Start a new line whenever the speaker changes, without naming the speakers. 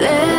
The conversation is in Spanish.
Let